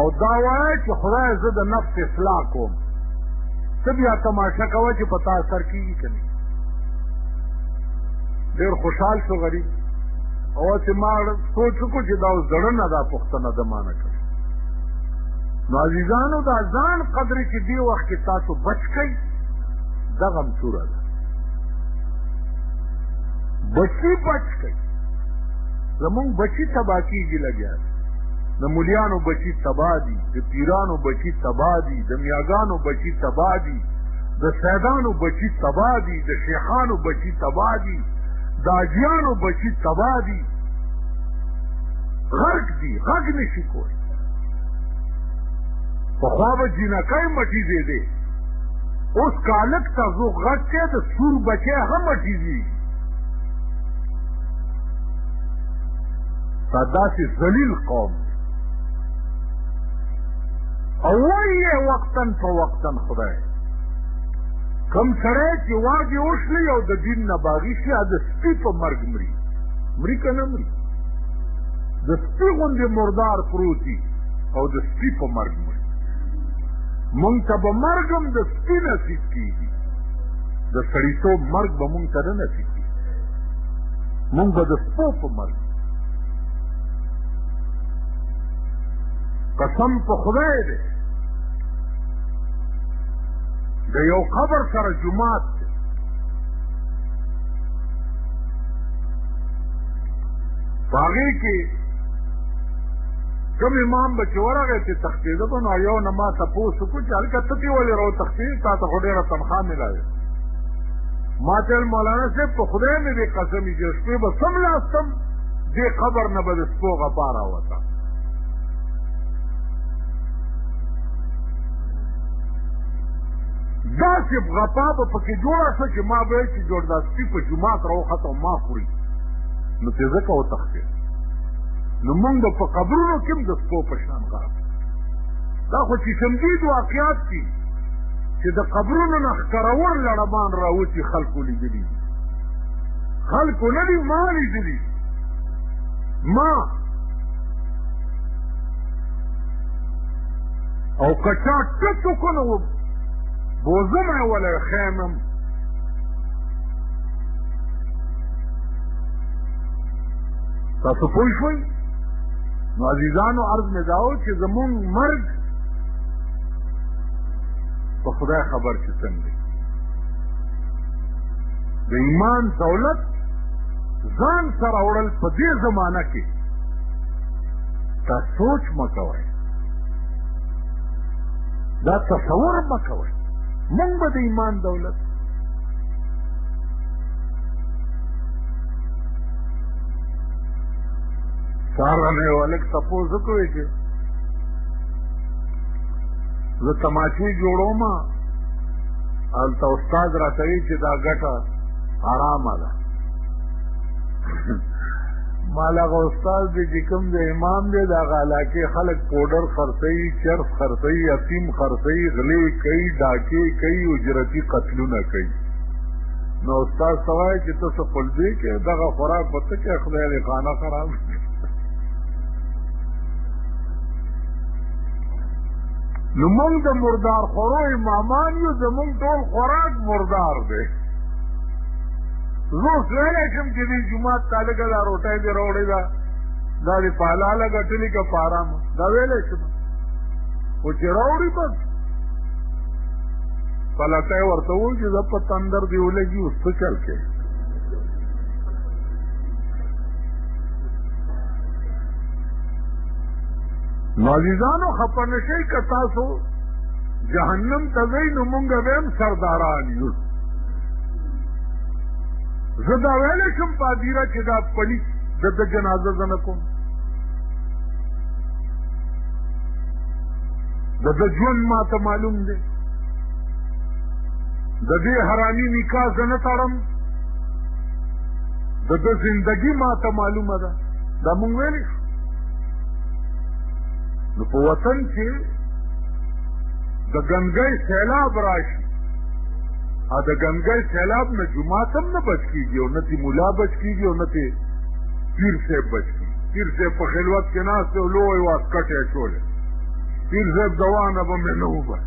او دا وایه چې خدای زه د نفس اصلاح کوم ته بیا تماشه کوه چې په تا اثر کېږي که نه ډېر خوشحال شو غریب او چې ما سوچ وکړو چې دا اوس زړه نه دا پوښتنه د ما نه کوي نو عزیزانو دا ځان قدر چې دې وخت کې تاسو بچ کئ دغه هم توره ده بچي بچ کئ زمونږ بچي تباه کېږي لګیا دی د مولیانو بچی تبا دي د پیرانو بچی تبا دي د میاګانو بچی تبا دي د سیدانو بچی تبا دي د شیخانو بچی تبا دي د اجیانو بچی تبا دي غرق دي غږ نشي کوی پخوا به جینکۍ مټي زیدې اوس کالک ته زو غږ کې د سور بچی هم مټي زیږي دا داسې ذلیل قوم او وایې وقتن په وقتن خدای کم سړی چې واګې وشلی او د دین نه باغي شي د سپي په مرګ مري مري که نه مري د سپي غوندې مردار پروتي او د سپي په مرګ مري مونږ ته به مرګ هم د سپي نصیب کېږي د سړیتوب مرګ به مونږ ته نه نصیب کېږي مونږ به د سپو په مرګ قسم په خدای دی د یو قبر سره جماعت دی په هغې کې کوم امام به چې ورغی چې تختېده به نو یو نه ما تپوس وکړو چې هلکه ته دې ولې راوتښتېدې تا ته خو ډېره تنخوا میلاوې ما ته مولانا صاحب په خدای مې دې قسم چې شپې به سم لاستم دې قبر نه به د سپو غپا راوته داسې غپا به پکې جوړه شوه چې ما به چې جوړ دا سپي په جومات راوخته او ما خوري نو چې ځکه وتښتې نو مونږ به په قبرونو کې هم د سپو په شان غرب دا خو چې چمدید واقعات دي چې د قبرونو نه ښکرور لړمان راوتي خلکو لیدلي خلکو نه دي ما لیدلي ما او که چا ټڅ وکړو نو بوزم یې ولی ښیم تاسو پوه شوئ نو عزیزانو عرض مې دا و چې زمونږ مرګ په خدای خبر چې څنګه د ایمان دولت ځان سره وړل په دې زمانہ کې تا سوچ مکوئ دا تصور مکوئ مونږ به د ایمان دولت سارا نه ولک تپوز کوي چې زه تماچې جوړوم هلته استاد راته وایي چې دا ګټه حرامه ده مال هغه استاد دی چې کوم د امام دی د هغه علاقې خلک پوډر خرڅوي چرس خرڅوي یتیم خرڅوي غلې کوي ډاکې کوي اجرتي قتلونه کوي نو استاد ته وایي چې ته څه خپلدی کې دغه خوراک به ته کې خدای دې خانه خراب نو موږ د مردار خورو امامان یو زموږ ټول خوراک مردار دی زه اوس ویلی شم چې دې جومات ته لږه دا روټۍ دې راوړې ده دا دې په حلاله ګټلې که په حرامه دا ویلی شم خو چې راوړي بس پلټی ورته ووایي چې زه په تندر دې ولګي اوس څه چل کوي نو عزیزانو خپه نشئ که تاسو جهنم ته ځئ نو مونږ به هم سرداران یو زه دا ویلی شم په هدیره کې دا پلیت د ده جنازه زه نه کوم د ده ژوند ما ته معلوم دی د دې حرامي نکاح زه نه تړم د ده زندګي ما ته معلومه ده دا مونږ ویلی شو نو په وطن کې د ګنګۍ سیلاب راشي ا د ګنګۍ سیلاب نه جمعه تم نه بچ کیږي او نه تی مولا بچ کیږي او نه تی پیر صاحب بچ کیږي پیر صاحب په خلوت کې ناست او لوی واس کټه چولې پیر صاحب دوانه به مې نه وبه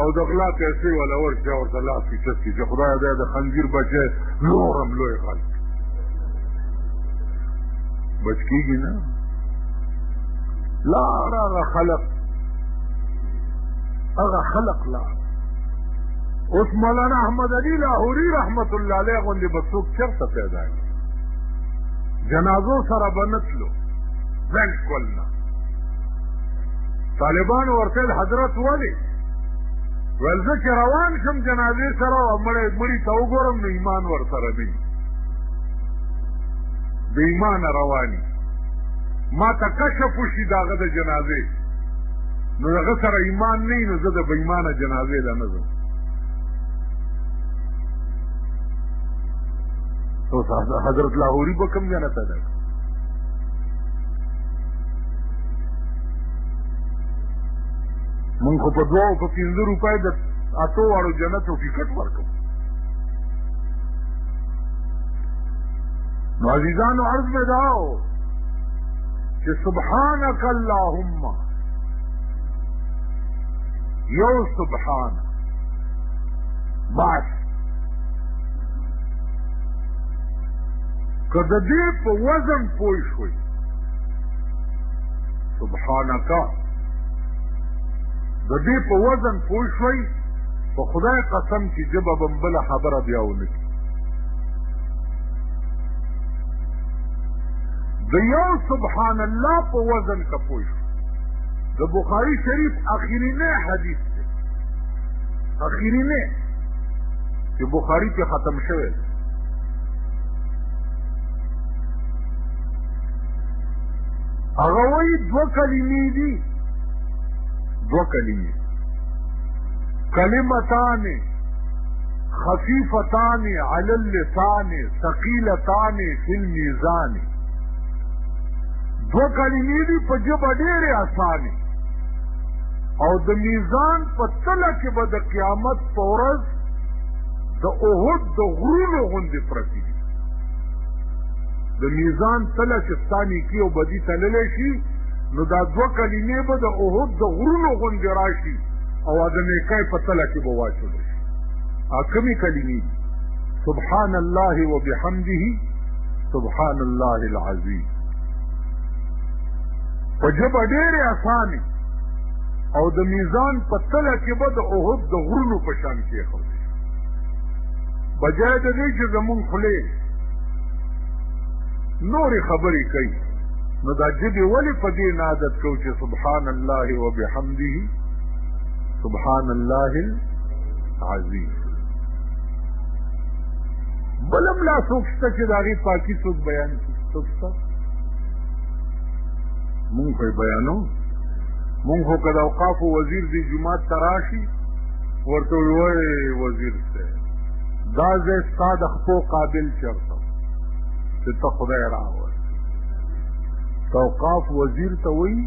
او د غلا پیسې ولا ورچا ورته لاس کې چسکي چې خدای دې د خنجیر بچي نورم لوی خلک بچ کیږي نه لا را خلق هغه خلق لا اوس مولانا احمد علي لاهوري رحمت الله علیه غوندې به څوک چېرته پیدا کړي جنازو سره به نه تلو بلکل نه طالبانو ورته حضرت ولې ویل زه چې روان شم جنازې سره او مړی مړي ته وګورم نو ایمان ورسره نه بې ایمانه رواني ما ته کشف وشي د هغه د جنازې نو د هغه سره ایمان نه وي نو زه د بې ایمانه جنازې له نه ځم حضرت لاهوري به کوم جنت ده مونږ خو په دوه او په پنځه روپۍ د اتو واړو جنتو ټکټ ورکړو نو عزیزانو عرض مې دا و چې سبحانک اللهم یو سبحان بس که د دې په وزن پوه شوئ سبحانک د دې په وزن پوه شوئ په خدای قسم چې ژبه به بله خبره بیا ونه کړي د یو سبحان الله په وزن کا پوه د بخاری شریف اخرینه حدیث دی اخرینه چې بخاری کې ختم شوی دی هغه وایي دوه کلمې دي دوه کلمې کلمتانې خفیفتان علی اللسان ثقیلتان فی المیزان دو کلمې دي په جبه ډېرې اسانې او د میزان په تله کې به د قیامت په ورځ د اوهد د غرونو غوندې پرتې دي د میزان تله چې ستا نیکي او بدي تللی شي نو دا دوه کلمې به د اوهد د غرونو غوندې راشي او د نیکۍ په تله کې به واچول شي اکمی کلمی دی سبحان الله وبحمده سبحان الله العظیم په جبه ډېرې اسانې او د میزان په تله کې به د احد د غرونو په شان کېښودې بجای د دې چې زمونږ خولې نورې خبرې کوي نو دا جبې ولې په دې نه عادت کوو چې سبحان الله وبحمده سبحان الله العظیم بلم لا څوک شته چې د هغې پاکي څوک بیان کړي څوک شته مونږ خو یې بیانو مونږ خو که د اوقافو وزیر دې جومات ته راشي ورته وایي وزیر صاحب دا زه ستا د خپو قابل چرته چې ته خدای راوړ توقاف وزیر ته وایي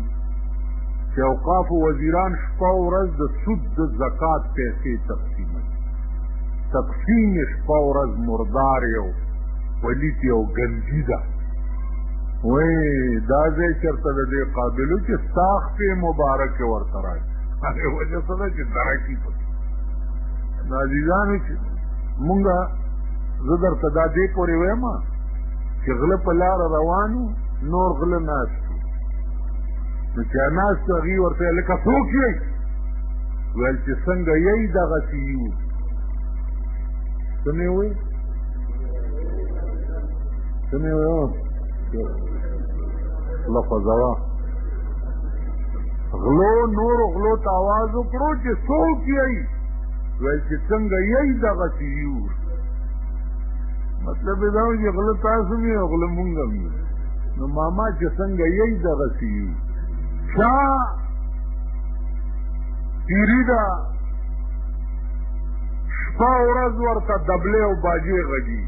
چې اوقاف وزیران شپه ورځ د سود د زکات پیسې تقسیموي تقسیم یې شپه ورځ مردار یو پلیت یو ګندي ده وایي دا ځای چېرته د دې قابلو چې ساخ پې مبارک ورته راځي هغې وجه څه ده چې درکي پکې نو عزیزانو چې مونږه زه درته دا دې پورې وایم چې غله په لاره روانو نور غله ناست نو چې ناست هغوی ورته لکه څوک یئ ویل چې څنګه یئ دغسې یو څه مې وویل څه مې وویل لفظوه غلو نور غلو ته آواز وکړو چې څوک یئ ویل چې څنګه یئ دغسې یو مطلب دا و چې غله تاسو مې غله مونږ هم نو ماما چې څنګه یې دغه سی چا پیری دا شپه ورځ ورته دبلې او باجې غږي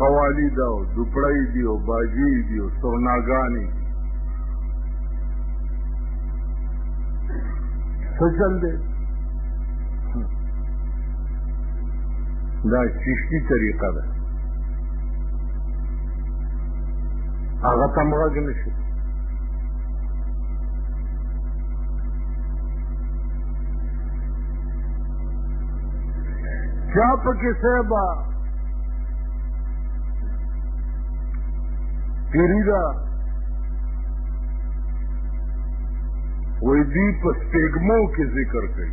قوالی دا او دوپړی دی او باجی دی او سرناګانی څه چل دی دا چشتي طریقه ده هغه ته مغږ نه شي چا پکې صاحبه پیری ده وای دی په سپېږمو کې ذکر کوي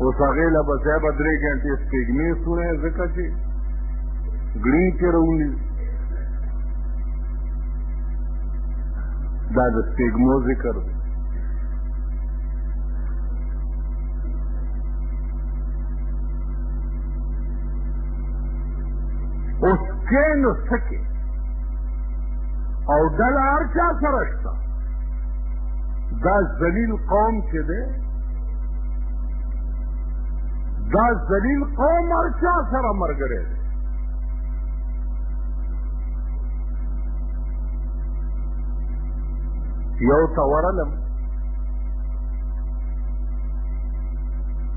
اوس هغې له به صاحبه درې ګنټې سپېږمې سوړی ځکه چې ګړي کې راوني دا د سپېږمو ذکر دی اوس کې نو څه کې او ډله هر چا سره شته دا ذلیل قوم چې دی دا ذلیل قوم هر چا سره مرګره یو تورلم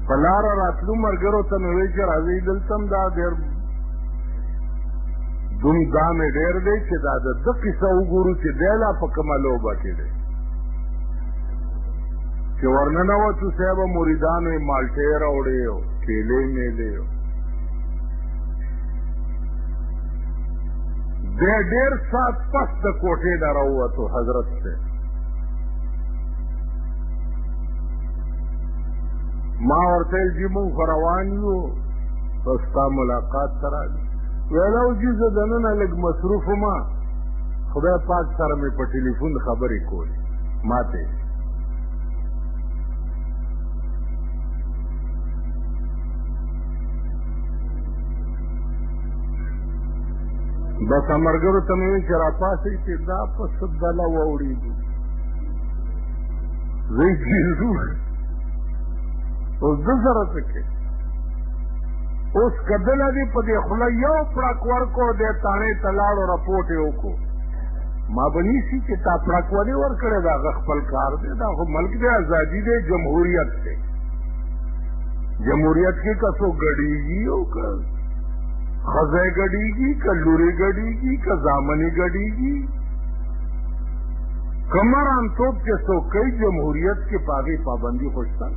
پلار راتلو مرګرو ته مې وی چې راځي دلته دا ډېر دوم دا مې ډېر دی چې دا د قصه وګورو چې دی لا په کومه لوبه کې دی چې ورننوتو صاحب مریدانو یې مالټې راوړې او کېلې میلې د ډېر ساعت پس د کوټې نه راووتو حضرت ته ما ورته ویل جي مونږ خو روان یو خو ستا ملاقات ته راغلي ویل او جي زه دننه لږ مصروف وم خدای پاک سره مې په ټلیفون خبرې کولې ماته بس امرګرو ته مې چې را پاسې چې دا په څه بلا واورېدو زه یې ګېزو اوس ده سره څه کوي اوس که دله دې په دې خوله یو پړک ورکړو دی تاڼې ته لاړو رپوټ یې وکړو ما بنی سی چې تا پړک ولې ورکړی دا غ خپل کار دی دا خو ملک دی ازادي دی جمهوریت دی جمهوریت کې کسو ګډیږي او که خزه ګډیږي که لورې ګډیږي که زامنې ګډیږي کمران توپ چې سو کوي جمهوریت کې پاغي پابندي خوشته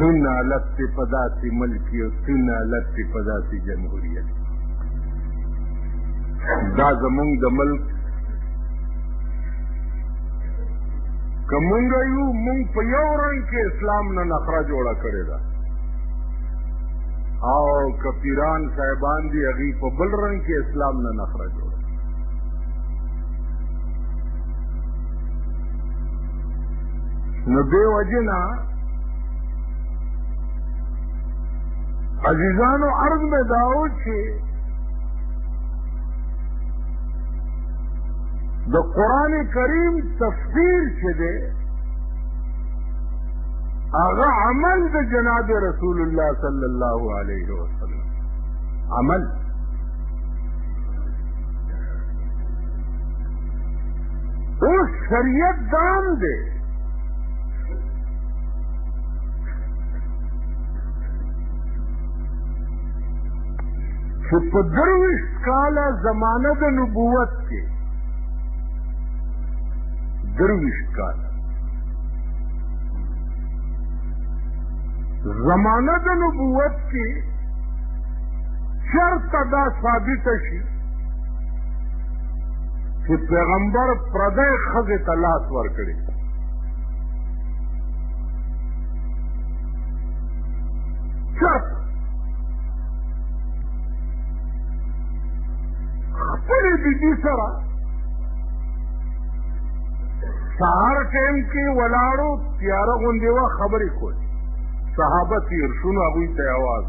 تن حالت په داسې ملک او تن حالت په داسې جمهوریت دا زمونږ د ملک که مونږ یو مونږ په یو رنګ کې اسلام نه نخره جوړه کړې ده او که پیران صاحبان دي هغوی په بل رنګ کې اسلام نه نخره جوړه نو دې وجې نه عزیزانو عرض مې دا و چې د قران کریم تفسیر چې دی هغه عمل د جناب رسول الله صلی الله علیه وسلم عمل او شریعت دام دی چې په درویشت کاله زمانه د نبوت کې درویشت کاله زمانه د نبوت کې چرته دا ثابته شي چې پیغمبر پردی ښځې ته لاس ورکړي چرپ خپلې بیبي سره سهار ټایم کې ولاړو تیاره غوندې وه خبرې کول صحابه تیر شونو هغوی ته اواز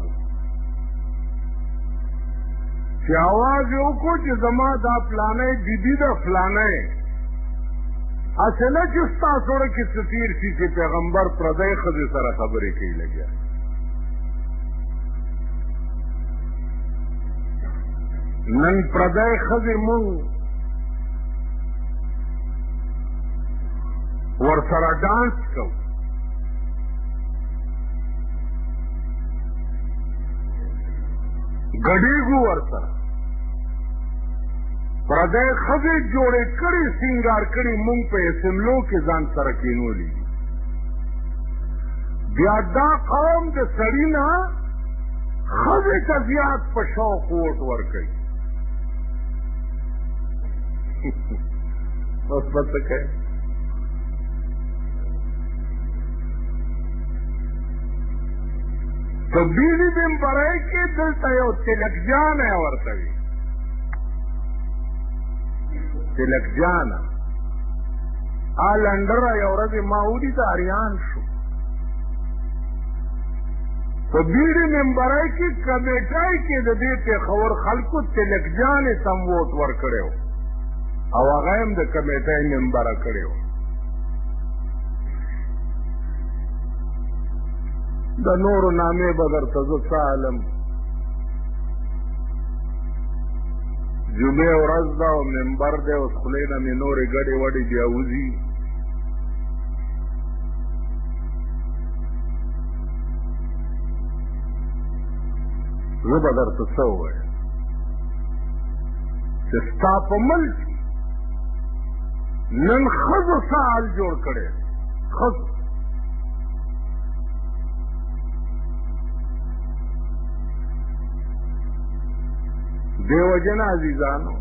چې اواز یې وکړو چې زما دا فلانه بیبي ده فلانه اصله چې ستا سره کې ستیر شي چې پیغمبر پردې خزه سره خبرې کوي لګیا نن پردې خزه مونږ ور سره ډانس کوو ګډېږو ور سره پردی ښځې جوړې کړي سینګار کړي مونږ په اسملو کې ځان سره کینولي بیا دا قوم د سړی نه ښځې ته زیات په شوق ووټ ورکوي اوس به څه کوي په بیلی بمبرۍ کې دلته یو تلکجان ورته وي تلک جان ا لندر یو ورځ ما ودی ته اریان شو په بیړې ممبرای کې کمیټای کې د دې ته خبر خلکو تلک جان سم ووټ ور کړو او هغه هم د کمیټای ممبر کړو د نور نامې بدر تزو سالم جمعه ورځ ده او منبر دی اوس خولې نه مې نورې ګډې وډې بیا وځي زه به درته څه ووایم چې ستا په ملک نن ښځو څه حال جوړ کړی ښځو دیو جن عزیزانو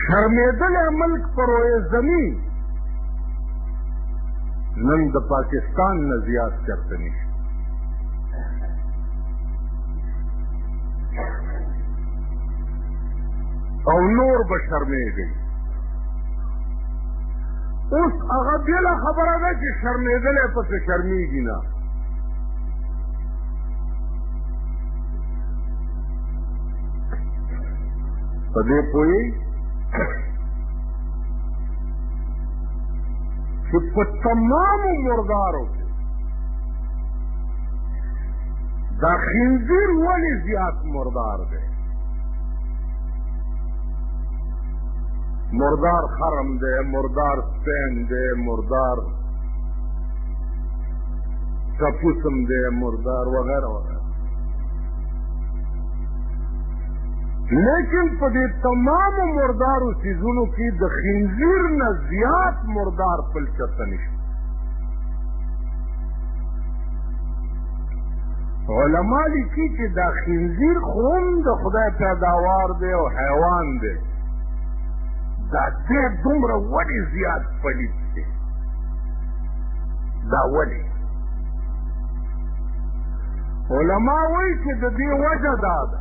شرمیدل ملک پروی زمین نن د پاکستان نه زیات چرته نشي او نور به شرمېږي اوس هغه بله خبره ده چې شرمېدلی پسې شرمېږي نه په دې پوهې چې په تمامو مردارو کې دا خنزیر ولې زیات مردار دی مردار خرم دی مردار سپین دی مردار ټپوسم دی مردار وغیره وغیره لیکن په دې تمامو مردارو سیزونو کې د خنزیر نه زیات مردار پل چرته نشته علما لیکي چې دا خنزیر خو هم د خدای پیداوار دی او حیوان دی دا دی دومره ولې زیات پلیت دی دا ولې علما وایي چې د دې وجه دا ده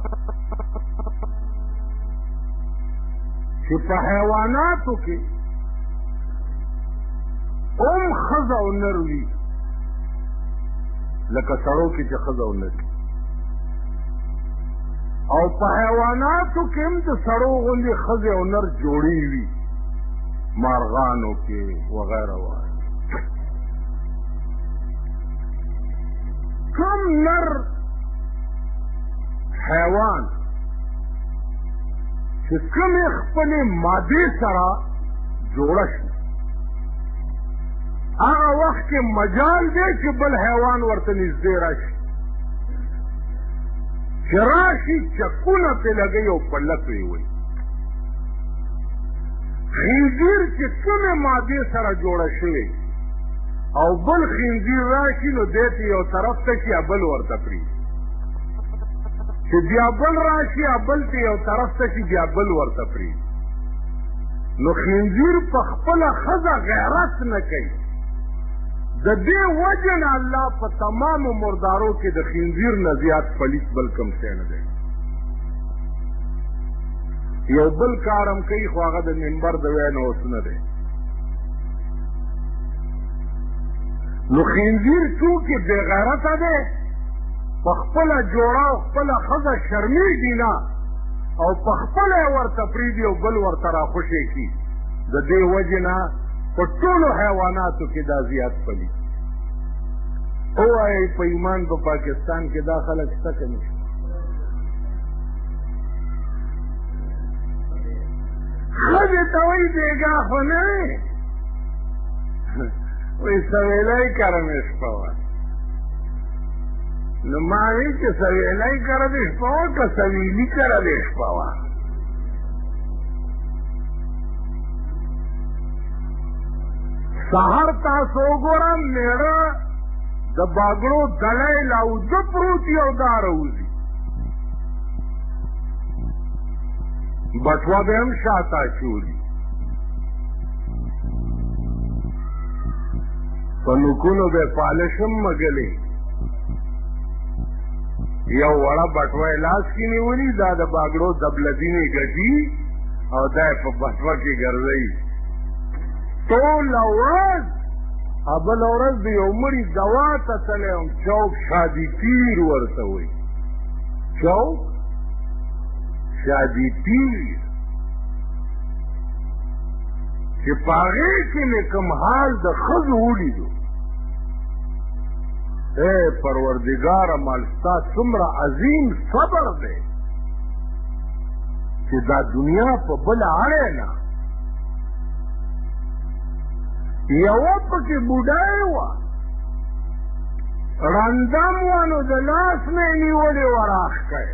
چې په حیواناتو کې هم ښځه او نر وي لکه سړو کې چې ښځه ولټي او په حیواناتو کې هم د سړو غوندې ښځې او نر جوړې وي مارغانو کې وغیره وغیره کم نر حیوان چې کومې خپلې مادې سره جوړه شي هغه وخت کې مجال دی چې بل حیوان ورته نږدې راشي چې راشي چکونه پې لګوي او په لکو یې وایي خنزیر چې کومې مادې سره جوړه شوې او بل خنزیر راشي نو دی ته یو طرف ته شي بل ورته پري چې بیا بل راشي بل ته یو طرف ته شي بیا بل ورته پري نو خنزیر په خپل خزه غیرت نه کوي د دې وجه نه الله په تمامو مردارو کې د خنزیر نه زیات پلیت بل کم څه نه دی یو بل کارم کوي خو هغه د منبر د وینا اوس نه دی نو خنزیر چونکې بېغیرته دی په خپله جوړه او خپله ښځه شرمېږي نه او په خپل ورته پریدي او بل ورته راخوشې کی د دې وجې نه په ټولو حیواناتو کې دا زیات پلی او آئی په ایمان په پاکستان کې دا خلک شته که نشته ښځې ته وایي بېګا خو نه وایي سویلی کرمې شپه وه نو ما وی چې سویلای کړه دې شپه او که سویلی کړه دې شپه وا سهار تاسو ګورم میړه د باګړو دلای لا او د پروتي او داروزی بټوا به هم شاته چولی په نوکونو به پالش هم مګلې یو وړه بټوه لاس کې نیولي دا د باګړو دبلدینې ګټي او دا یې په بټوه کې ګرځوي ټوله ورځ بله ورځ د یو مړي دوا ته تللی وم چوک شادي پیر ورته وایي چوک شادي پیر چې په هغې کې مې کوم حال د ښځو ولیدو اے پروردګاره مال ستا څومره عظیم صبر دی چې دا دنیا په بل اړه نه یوه پکې بوډای وه رندم وانو د لاس نه نیولې وراخ کړي